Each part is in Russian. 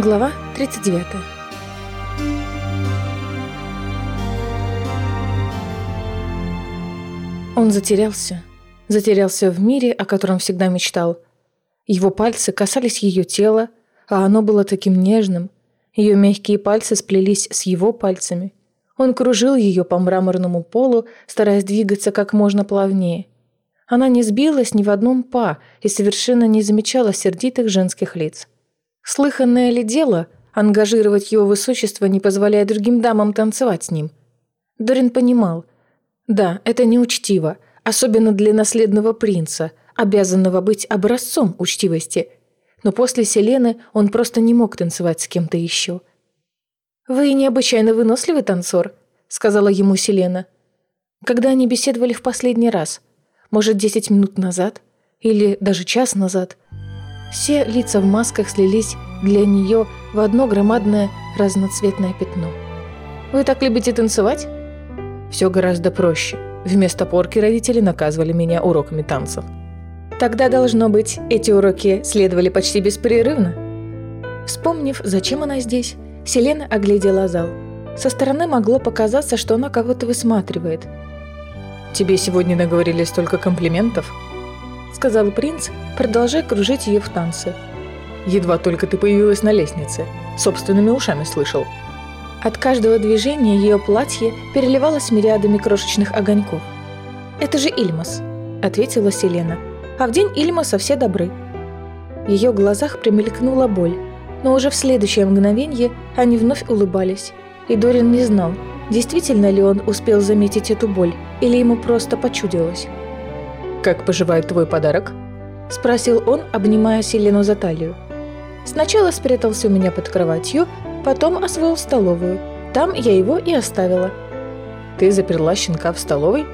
Глава 39 Он затерялся. Затерялся в мире, о котором всегда мечтал. Его пальцы касались ее тела, а оно было таким нежным. Ее мягкие пальцы сплелись с его пальцами. Он кружил ее по мраморному полу, стараясь двигаться как можно плавнее. Она не сбилась ни в одном па и совершенно не замечала сердитых женских лиц. Слыханное ли дело ангажировать его высочество, не позволяя другим дамам танцевать с ним? Дорин понимал. Да, это неучтиво, особенно для наследного принца, обязанного быть образцом учтивости. Но после Селены он просто не мог танцевать с кем-то еще. «Вы необычайно выносливый танцор», — сказала ему Селена. Когда они беседовали в последний раз? Может, десять минут назад? Или даже час назад? Все лица в масках слились для нее в одно громадное разноцветное пятно. «Вы так любите танцевать?» «Все гораздо проще. Вместо порки родители наказывали меня уроками танцев». «Тогда, должно быть, эти уроки следовали почти беспрерывно?» Вспомнив, зачем она здесь, Селена оглядела зал. Со стороны могло показаться, что она кого-то высматривает. «Тебе сегодня наговорили столько комплиментов?» сказал принц, продолжая кружить ее в танце. «Едва только ты появилась на лестнице. Собственными ушами слышал». От каждого движения ее платье переливалось мириадами крошечных огоньков. «Это же Ильмас», — ответила Селена. «А в день Ильмаса все добры». В ее глазах промелькнула боль, но уже в следующее мгновение они вновь улыбались. И Дорин не знал, действительно ли он успел заметить эту боль, или ему просто почудилось. «Как поживает твой подарок?» – спросил он, обнимая Селену за талию. Сначала спрятался у меня под кроватью, потом освоил столовую. Там я его и оставила. «Ты заперла щенка в столовой?»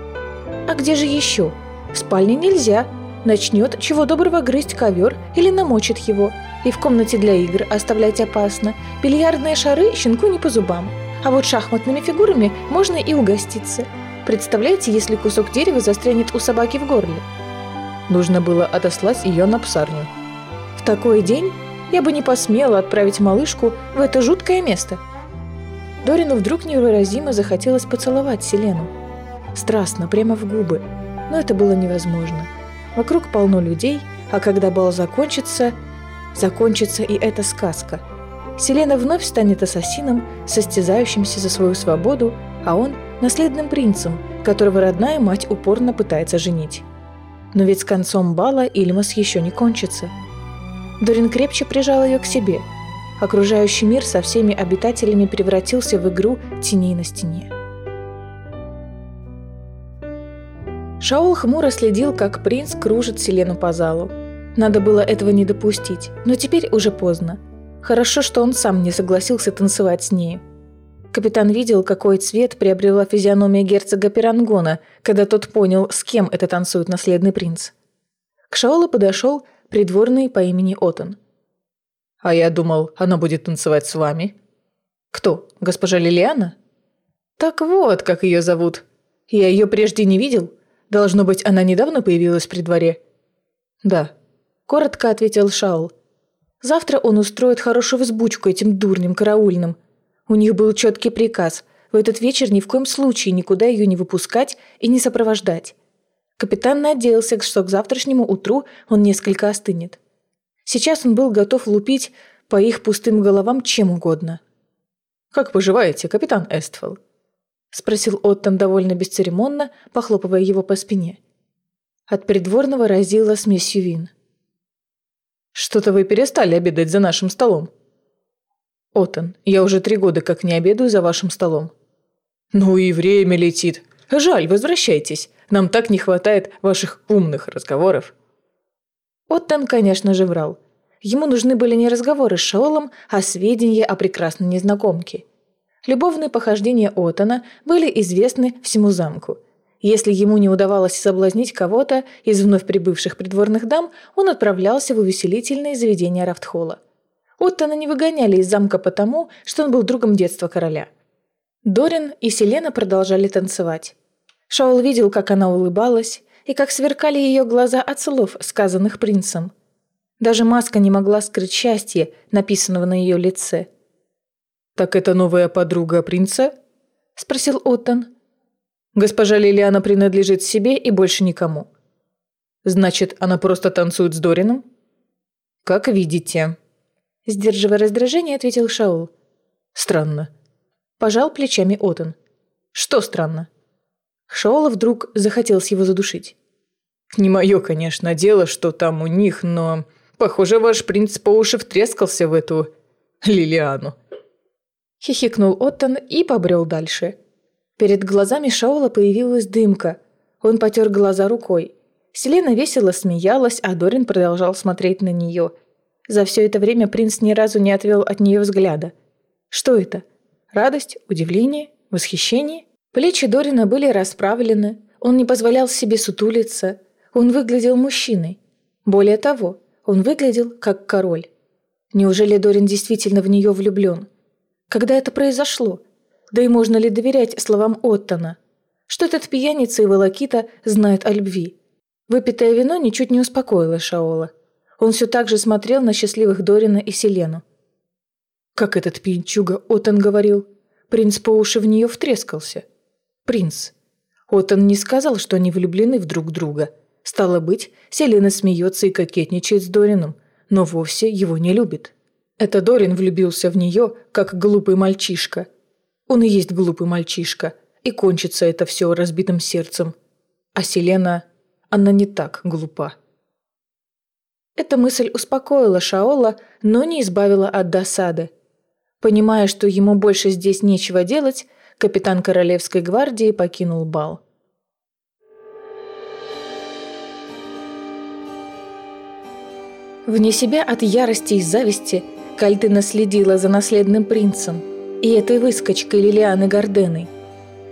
«А где же еще? В спальне нельзя. Начнет чего доброго грызть ковер или намочит его. И в комнате для игр оставлять опасно. Бильярдные шары щенку не по зубам. А вот шахматными фигурами можно и угоститься. Представляете, если кусок дерева застрянет у собаки в горле? Нужно было отослать ее на псарню. В такой день я бы не посмела отправить малышку в это жуткое место. Дорину вдруг невыразимо захотелось поцеловать Селену. Страстно, прямо в губы. Но это было невозможно. Вокруг полно людей, а когда бал закончится, закончится и эта сказка. Селена вновь станет ассасином, состязающимся за свою свободу, а он наследным принцем, которого родная мать упорно пытается женить. Но ведь с концом бала Ильмас еще не кончится. Дорин крепче прижал ее к себе. Окружающий мир со всеми обитателями превратился в игру теней на стене. Шаул хмуро следил, как принц кружит Селену по залу. Надо было этого не допустить, но теперь уже поздно. Хорошо, что он сам не согласился танцевать с ней. Капитан видел, какой цвет приобрела физиономия герцога Пирангона, когда тот понял, с кем это танцует наследный принц. К Шаолу подошел придворный по имени Отон. «А я думал, она будет танцевать с вами». «Кто? Госпожа Лилиана?» «Так вот, как ее зовут. Я ее прежде не видел. Должно быть, она недавно появилась при дворе». «Да», – коротко ответил Шаул. «Завтра он устроит хорошую взбучку этим дурним караульным. У них был четкий приказ в этот вечер ни в коем случае никуда ее не выпускать и не сопровождать. Капитан надеялся, что к завтрашнему утру он несколько остынет. Сейчас он был готов лупить по их пустым головам чем угодно. «Как поживаете, капитан Эстфелл?» – спросил Оттон довольно бесцеремонно, похлопывая его по спине. От придворного разило смесью вин. «Что-то вы перестали обедать за нашим столом», «Отон, я уже три года как не обедаю за вашим столом». «Ну и время летит. Жаль, возвращайтесь. Нам так не хватает ваших умных разговоров». Оттон, конечно же, врал. Ему нужны были не разговоры с Шаолом, а сведения о прекрасной незнакомке. Любовные похождения Оттона были известны всему замку. Если ему не удавалось соблазнить кого-то из вновь прибывших придворных дам, он отправлялся в увеселительные заведения Рафтхола – Оттона не выгоняли из замка потому, что он был другом детства короля. Дорин и Селена продолжали танцевать. Шаул видел, как она улыбалась, и как сверкали ее глаза от слов, сказанных принцем. Даже маска не могла скрыть счастье, написанного на ее лице. «Так это новая подруга принца?» – спросил Оттон. «Госпожа Лилиана принадлежит себе и больше никому». «Значит, она просто танцует с Дорином?» «Как видите». Сдерживая раздражение, ответил Шаул. «Странно». Пожал плечами Оттон. «Что странно?» Шаола вдруг захотелось его задушить. «Не мое, конечно, дело, что там у них, но... Похоже, ваш принц по уши втрескался в эту... Лилиану». Хихикнул Оттон и побрел дальше. Перед глазами Шаола появилась дымка. Он потер глаза рукой. Селена весело смеялась, а Дорин продолжал смотреть на нее. За все это время принц ни разу не отвел от нее взгляда. Что это? Радость, удивление, восхищение? Плечи Дорина были расправлены, он не позволял себе сутулиться, он выглядел мужчиной. Более того, он выглядел как король. Неужели Дорин действительно в нее влюблен? Когда это произошло? Да и можно ли доверять словам Оттона? Что этот пьяница и волокита знают о любви? Выпитое вино ничуть не успокоило Шаола. Он все так же смотрел на счастливых Дорина и Селену. Как этот пьянчуга Оттон говорил, принц по уши в нее втрескался. Принц. Оттон не сказал, что они влюблены в друг друга. Стало быть, Селена смеется и кокетничает с Дорином, но вовсе его не любит. Это Дорин влюбился в нее, как глупый мальчишка. Он и есть глупый мальчишка, и кончится это все разбитым сердцем. А Селена, она не так глупа. Эта мысль успокоила Шаола, но не избавила от досады. Понимая, что ему больше здесь нечего делать, капитан Королевской гвардии покинул бал. Вне себя от ярости и зависти Кальтына следила за наследным принцем и этой выскочкой Лилианы Горденой.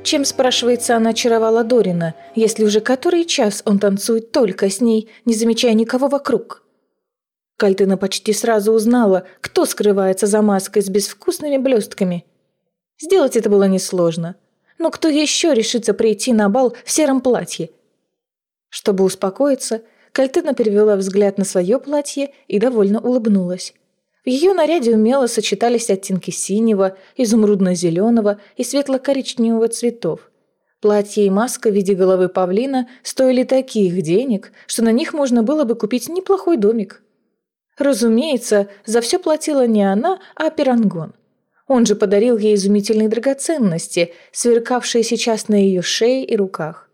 Чем, спрашивается, она очаровала Дорина, если уже который час он танцует только с ней, не замечая никого вокруг? Кальтына почти сразу узнала, кто скрывается за маской с безвкусными блестками – Сделать это было несложно. Но кто еще решится прийти на бал в сером платье? Чтобы успокоиться, Кальтына перевела взгляд на свое платье и довольно улыбнулась. В ее наряде умело сочетались оттенки синего, изумрудно-зеленого и светло-коричневого цветов. Платье и маска в виде головы павлина стоили таких денег, что на них можно было бы купить неплохой домик. Разумеется, за все платила не она, а Пирангон. Он же подарил ей изумительные драгоценности, сверкавшие сейчас на ее шее и руках.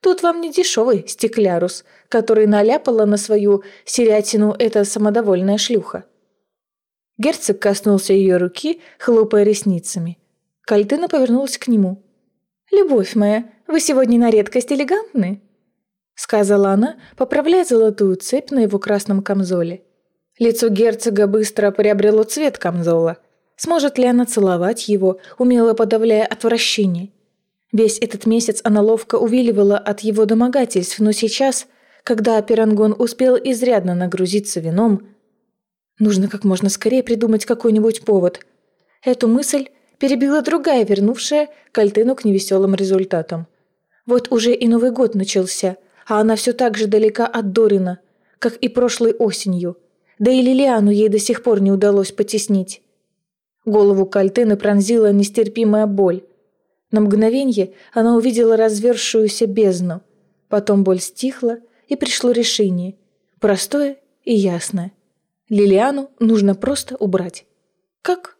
Тут вам не дешевый стеклярус, который наляпала на свою серятину эта самодовольная шлюха. Герцог коснулся ее руки, хлопая ресницами. Кальтына повернулась к нему. «Любовь моя, вы сегодня на редкость элегантны», сказала она, поправляя золотую цепь на его красном камзоле. Лицо герцога быстро приобрело цвет камзола – Сможет ли она целовать его, умело подавляя отвращение? Весь этот месяц она ловко увиливала от его домогательств, но сейчас, когда Пирангон успел изрядно нагрузиться вином, нужно как можно скорее придумать какой-нибудь повод. Эту мысль перебила другая, вернувшая Кальтыну к невеселым результатам. Вот уже и Новый год начался, а она все так же далека от Дорина, как и прошлой осенью. Да и Лилиану ей до сих пор не удалось потеснить. Голову Кальтыны пронзила нестерпимая боль. На мгновенье она увидела развершуюся бездну. Потом боль стихла, и пришло решение. Простое и ясное. Лилиану нужно просто убрать. Как?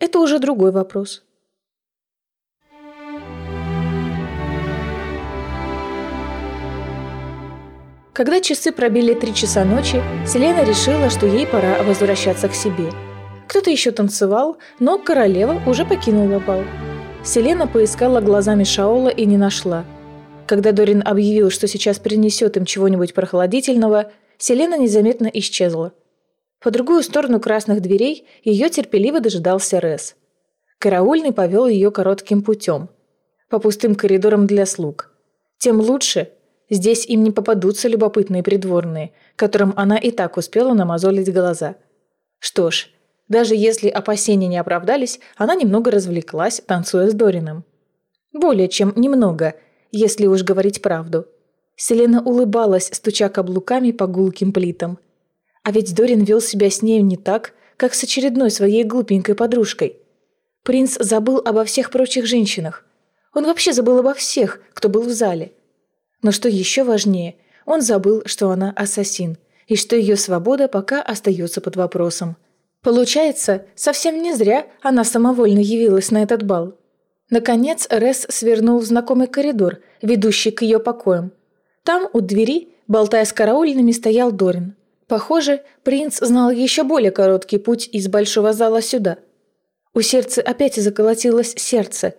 Это уже другой вопрос. Когда часы пробили три часа ночи, Селена решила, что ей пора возвращаться к себе – кто-то еще танцевал, но королева уже покинула бал. Селена поискала глазами Шаола и не нашла. Когда Дорин объявил, что сейчас принесет им чего-нибудь прохладительного, Селена незаметно исчезла. По другую сторону красных дверей ее терпеливо дожидался Рес. Караульный повел ее коротким путем. По пустым коридорам для слуг. Тем лучше. Здесь им не попадутся любопытные придворные, которым она и так успела намазолить глаза. Что ж, даже если опасения не оправдались, она немного развлеклась, танцуя с Дорином. Более чем немного, если уж говорить правду. Селена улыбалась, стуча каблуками по гулким плитам. А ведь Дорин вел себя с нею не так, как с очередной своей глупенькой подружкой. Принц забыл обо всех прочих женщинах. Он вообще забыл обо всех, кто был в зале. Но что еще важнее, он забыл, что она ассасин, и что ее свобода пока остается под вопросом. Получается, совсем не зря она самовольно явилась на этот бал. Наконец Рес свернул в знакомый коридор, ведущий к ее покоям. Там, у двери, болтая с караульными, стоял Дорин. Похоже, принц знал еще более короткий путь из большого зала сюда. У сердца опять заколотилось сердце.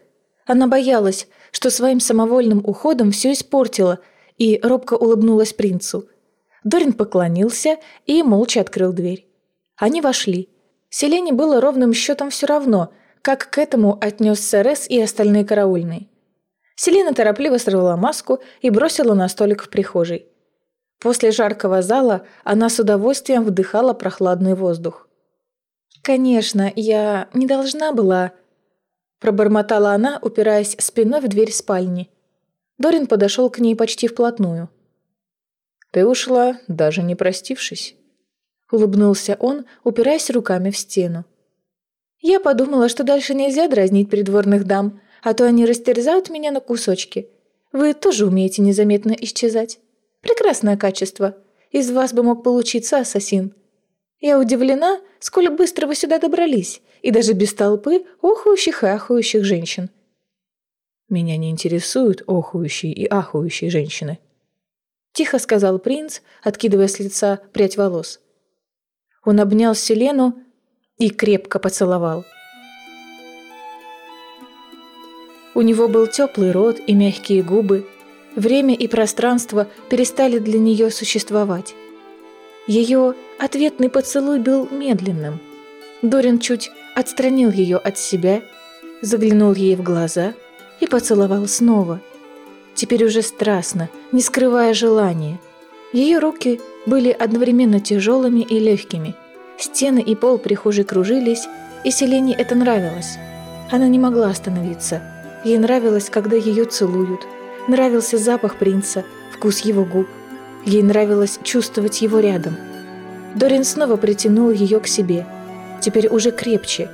Она боялась, что своим самовольным уходом все испортила, и робко улыбнулась принцу. Дорин поклонился и молча открыл дверь. Они вошли. Селене было ровным счетом все равно, как к этому отнесся Рес и остальные караульные. Селена торопливо сорвала маску и бросила на столик в прихожей. После жаркого зала она с удовольствием вдыхала прохладный воздух. «Конечно, я не должна была...» Пробормотала она, упираясь спиной в дверь спальни. Дорин подошел к ней почти вплотную. «Ты ушла, даже не простившись», — улыбнулся он, упираясь руками в стену. «Я подумала, что дальше нельзя дразнить придворных дам, а то они растерзают меня на кусочки. Вы тоже умеете незаметно исчезать. Прекрасное качество. Из вас бы мог получиться ассасин. Я удивлена, сколь быстро вы сюда добрались, и даже без толпы охующих и ахующих женщин». «Меня не интересуют охующие и ахующие женщины», Тихо сказал принц, откидывая с лица прядь волос. Он обнял Селену и крепко поцеловал. У него был теплый рот и мягкие губы. Время и пространство перестали для нее существовать. Ее ответный поцелуй был медленным. Дорин чуть отстранил ее от себя, заглянул ей в глаза и поцеловал снова – теперь уже страстно, не скрывая желания. Ее руки были одновременно тяжелыми и легкими. Стены и пол прихожей кружились, и Селене это нравилось. Она не могла остановиться. Ей нравилось, когда ее целуют. Нравился запах принца, вкус его губ. Ей нравилось чувствовать его рядом. Дорин снова притянул ее к себе. Теперь уже крепче.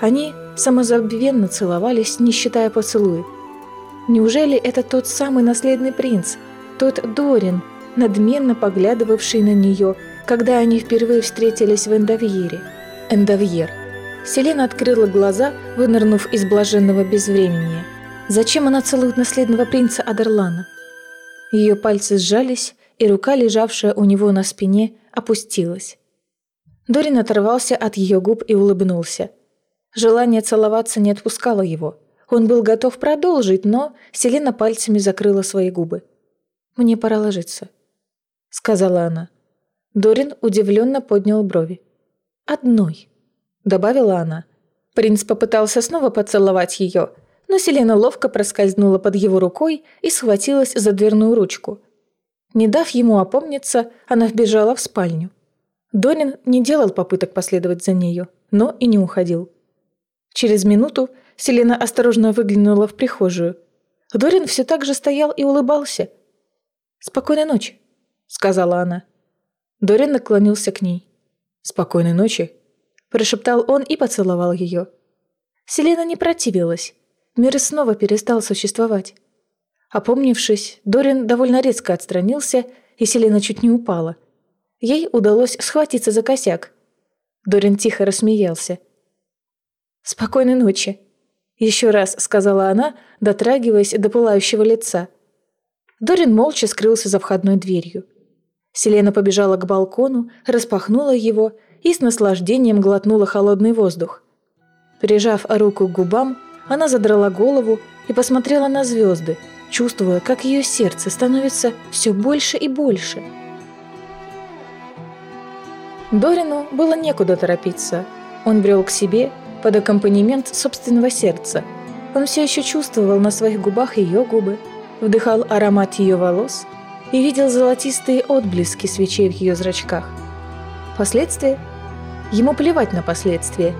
Они самозабвенно целовались, не считая поцелуев. Неужели это тот самый наследный принц, тот Дорин, надменно поглядывавший на нее, когда они впервые встретились в Эндовьере? Эндовьер. Селена открыла глаза, вынырнув из блаженного безвремения. Зачем она целует наследного принца Адерлана? Ее пальцы сжались, и рука, лежавшая у него на спине, опустилась. Дорин оторвался от ее губ и улыбнулся. Желание целоваться не отпускало его – он был готов продолжить, но Селена пальцами закрыла свои губы. «Мне пора ложиться», — сказала она. Дорин удивленно поднял брови. «Одной», — добавила она. Принц попытался снова поцеловать ее, но Селена ловко проскользнула под его рукой и схватилась за дверную ручку. Не дав ему опомниться, она вбежала в спальню. Дорин не делал попыток последовать за нею, но и не уходил. Через минуту Селена осторожно выглянула в прихожую. Дорин все так же стоял и улыбался. «Спокойной ночи», — сказала она. Дорин наклонился к ней. «Спокойной ночи», — прошептал он и поцеловал ее. Селена не противилась. Мир снова перестал существовать. Опомнившись, Дорин довольно резко отстранился, и Селена чуть не упала. Ей удалось схватиться за косяк. Дорин тихо рассмеялся. «Спокойной ночи», еще раз сказала она, дотрагиваясь до пылающего лица. Дорин молча скрылся за входной дверью. Селена побежала к балкону, распахнула его и с наслаждением глотнула холодный воздух. Прижав руку к губам, она задрала голову и посмотрела на звезды, чувствуя, как ее сердце становится все больше и больше. Дорину было некуда торопиться. Он брел к себе под аккомпанемент собственного сердца. Он все еще чувствовал на своих губах ее губы, вдыхал аромат ее волос и видел золотистые отблески свечей в ее зрачках. Последствия? Ему плевать на последствия.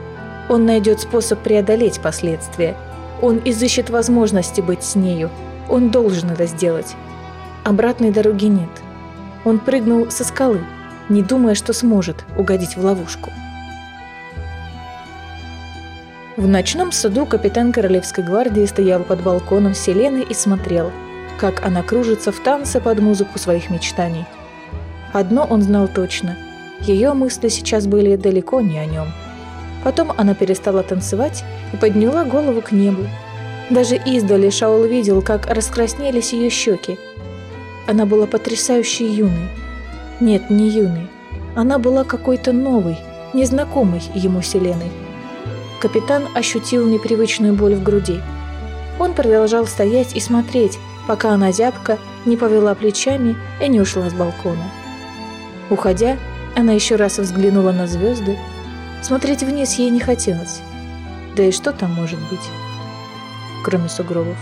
Он найдет способ преодолеть последствия. Он изыщет возможности быть с нею. Он должен это сделать. Обратной дороги нет. Он прыгнул со скалы. не думая, что сможет угодить в ловушку. В ночном саду капитан Королевской гвардии стоял под балконом Селены и смотрел, как она кружится в танце под музыку своих мечтаний. Одно он знал точно – ее мысли сейчас были далеко не о нем. Потом она перестала танцевать и подняла голову к небу. Даже издали Шаул видел, как раскраснелись ее щеки. Она была потрясающе юной. Нет, не юной. Она была какой-то новой, незнакомой ему вселенной. Капитан ощутил непривычную боль в груди. Он продолжал стоять и смотреть, пока она зябко не повела плечами и не ушла с балкона. Уходя, она еще раз взглянула на звезды. Смотреть вниз ей не хотелось. Да и что там может быть, кроме сугробов?